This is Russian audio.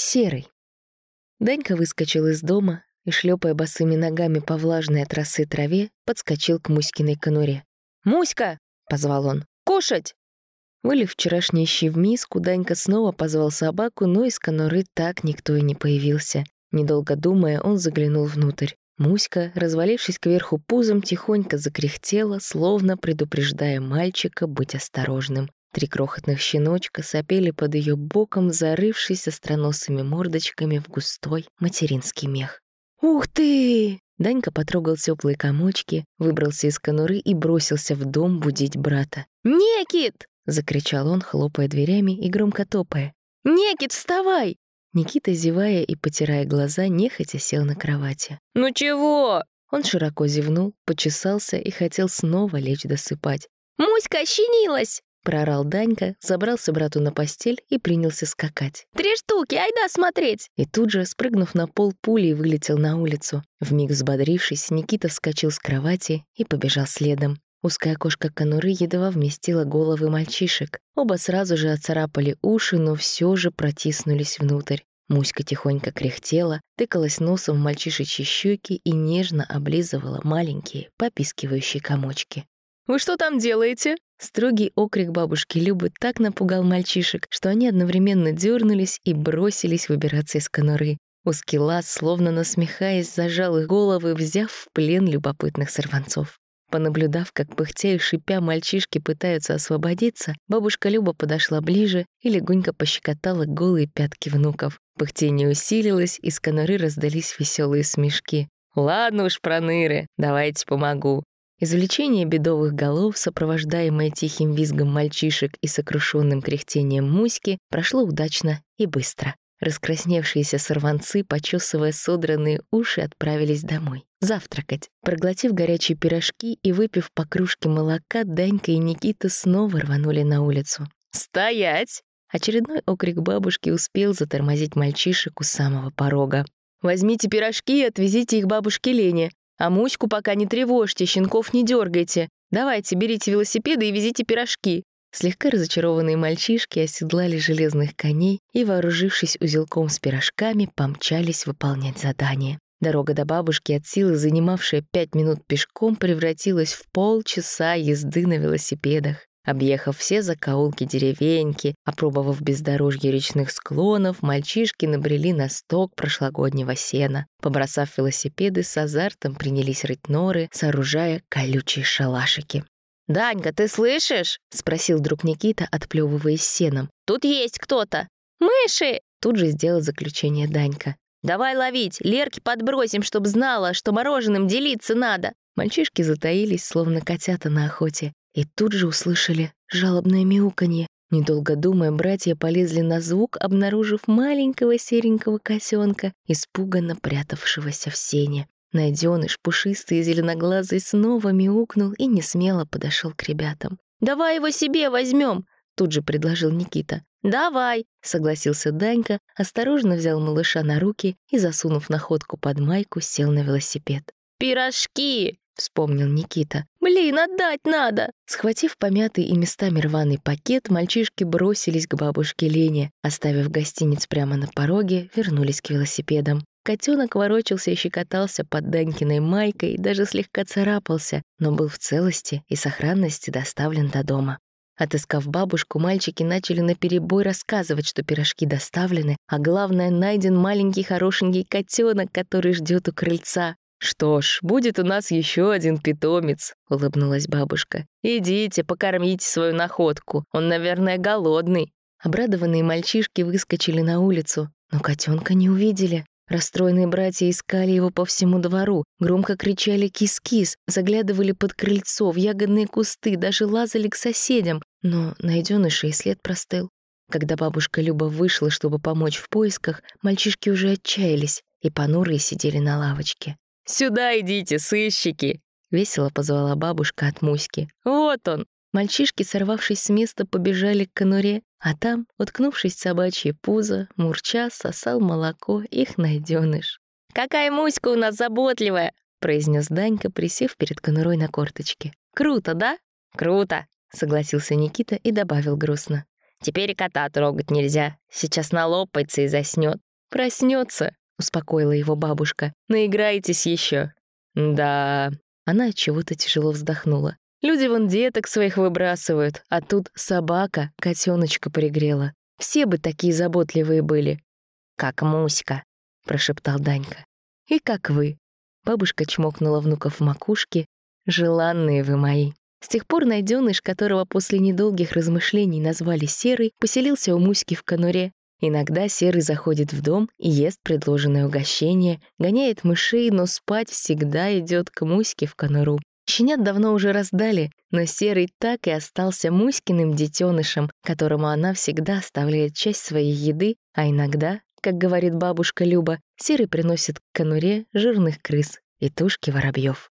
Серый. Данька выскочил из дома и, шлепая босыми ногами по влажной от траве, подскочил к Муськиной конуре. «Муська!» — позвал он. «Кушать!» Вылив вчерашние щи в миску, Данька снова позвал собаку, но из конуры так никто и не появился. Недолго думая, он заглянул внутрь. Муська, развалившись кверху пузом, тихонько закряхтела, словно предупреждая мальчика быть осторожным. Три крохотных щеночка сопели под ее боком, зарывшись остроносыми мордочками в густой материнский мех. «Ух ты!» Данька потрогал теплые комочки, выбрался из конуры и бросился в дом будить брата. «Некит!» — закричал он, хлопая дверями и громко топая. «Некит, вставай! Никита, зевая и потирая глаза, нехотя сел на кровати. «Ну чего?» Он широко зевнул, почесался и хотел снова лечь досыпать. «Муська ощенилась!» — прорал Данька, забрался брату на постель и принялся скакать. «Три штуки, айда смотреть!» И тут же, спрыгнув на пол пулей, вылетел на улицу. Вмиг взбодрившись, Никита вскочил с кровати и побежал следом. Узкое окошко конуры едва вместило головы мальчишек. Оба сразу же оцарапали уши, но все же протиснулись внутрь. Муська тихонько кряхтела, тыкалась носом в мальчишечьи щеки и нежно облизывала маленькие, попискивающие комочки. «Вы что там делаете?» Строгий окрик бабушки Любы так напугал мальчишек, что они одновременно дернулись и бросились выбираться из конуры. Узкий лаз, словно насмехаясь, зажал их головы, взяв в плен любопытных сорванцов. Понаблюдав, как пыхтя и шипя мальчишки пытаются освободиться, бабушка Люба подошла ближе и легонько пощекотала голые пятки внуков. Пыхтение усилилось, из конуры раздались веселые смешки. «Ладно уж, проныры, давайте помогу». Извлечение бедовых голов, сопровождаемое тихим визгом мальчишек и сокрушенным кряхтением Муськи, прошло удачно и быстро. Раскрасневшиеся сорванцы, почесывая содранные уши, отправились домой. Завтракать. Проглотив горячие пирожки и выпив по кружке молока, Данька и Никита снова рванули на улицу. «Стоять!» Очередной окрик бабушки успел затормозить мальчишек у самого порога. «Возьмите пирожки и отвезите их бабушке Лене. А Муську пока не тревожьте, щенков не дергайте. Давайте, берите велосипеды и везите пирожки. Слегка разочарованные мальчишки оседлали железных коней и, вооружившись узелком с пирожками, помчались выполнять задание. Дорога до бабушки от силы, занимавшая пять минут пешком, превратилась в полчаса езды на велосипедах. Объехав все закоулки деревеньки, опробовав бездорожье речных склонов, мальчишки набрели на сток прошлогоднего сена. Побросав велосипеды, с азартом принялись рыть норы, сооружая колючие шалашики. «Данька, ты слышишь?» — спросил друг Никита, отплевываясь сеном. «Тут есть кто-то!» «Мыши!» — тут же сделал заключение Данька. «Давай ловить, Лерки подбросим, чтоб знала, что мороженым делиться надо!» Мальчишки затаились, словно котята на охоте, и тут же услышали жалобное мяуканье. Недолго думая, братья полезли на звук, обнаружив маленького серенького котенка, испуганно прятавшегося в сене. Найденыш, пушистый и зеленоглазый, снова мяукнул и несмело подошел к ребятам. «Давай его себе возьмем, тут же предложил Никита. «Давай!» — согласился Данька, осторожно взял малыша на руки и, засунув находку под майку, сел на велосипед. «Пирожки!» — вспомнил Никита. «Блин, отдать надо!» Схватив помятый и местами рваный пакет, мальчишки бросились к бабушке Лене. Оставив гостиниц прямо на пороге, вернулись к велосипедам. Котенок ворочался и щекотался под Данькиной майкой, даже слегка царапался, но был в целости и сохранности доставлен до дома. Отыскав бабушку, мальчики начали наперебой рассказывать, что пирожки доставлены, а главное, найден маленький хорошенький котенок, который ждет у крыльца. «Что ж, будет у нас еще один питомец», — улыбнулась бабушка. «Идите, покормите свою находку, он, наверное, голодный». Обрадованные мальчишки выскочили на улицу, но котенка не увидели. Расстроенные братья искали его по всему двору, громко кричали «кис-кис», заглядывали под крыльцо, в ягодные кусты, даже лазали к соседям, но найденыша и след простыл. Когда бабушка Люба вышла, чтобы помочь в поисках, мальчишки уже отчаялись и понурые сидели на лавочке. «Сюда идите, сыщики!» — весело позвала бабушка от Муськи. «Вот он!» Мальчишки, сорвавшись с места, побежали к конуре, а там, уткнувшись в собачье пузо, мурча сосал молоко их найденыш. «Какая Муська у нас заботливая!» — произнес Данька, присев перед конурой на корточке. «Круто, да?» «Круто!» — согласился Никита и добавил грустно. «Теперь и кота трогать нельзя. Сейчас налопается и заснет. Проснется, успокоила его бабушка. Наиграйтесь еще. Да. Она от чего-то тяжело вздохнула. Люди вон деток своих выбрасывают, а тут собака котеночка пригрела. Все бы такие заботливые были. Как Муська, прошептал Данька. И как вы. Бабушка чмокнула внуков в макушке. Желанные вы мои. С тех пор найденыш, которого после недолгих размышлений назвали Серый, поселился у Муськи в конуре. Иногда Серый заходит в дом и ест предложенное угощение, гоняет мышей, но спать всегда идет к Муське в конуру. Щенят давно уже раздали, но Серый так и остался Муськиным детенышем, которому она всегда оставляет часть своей еды, а иногда, как говорит бабушка Люба, Серый приносит к конуре жирных крыс и тушки воробьев.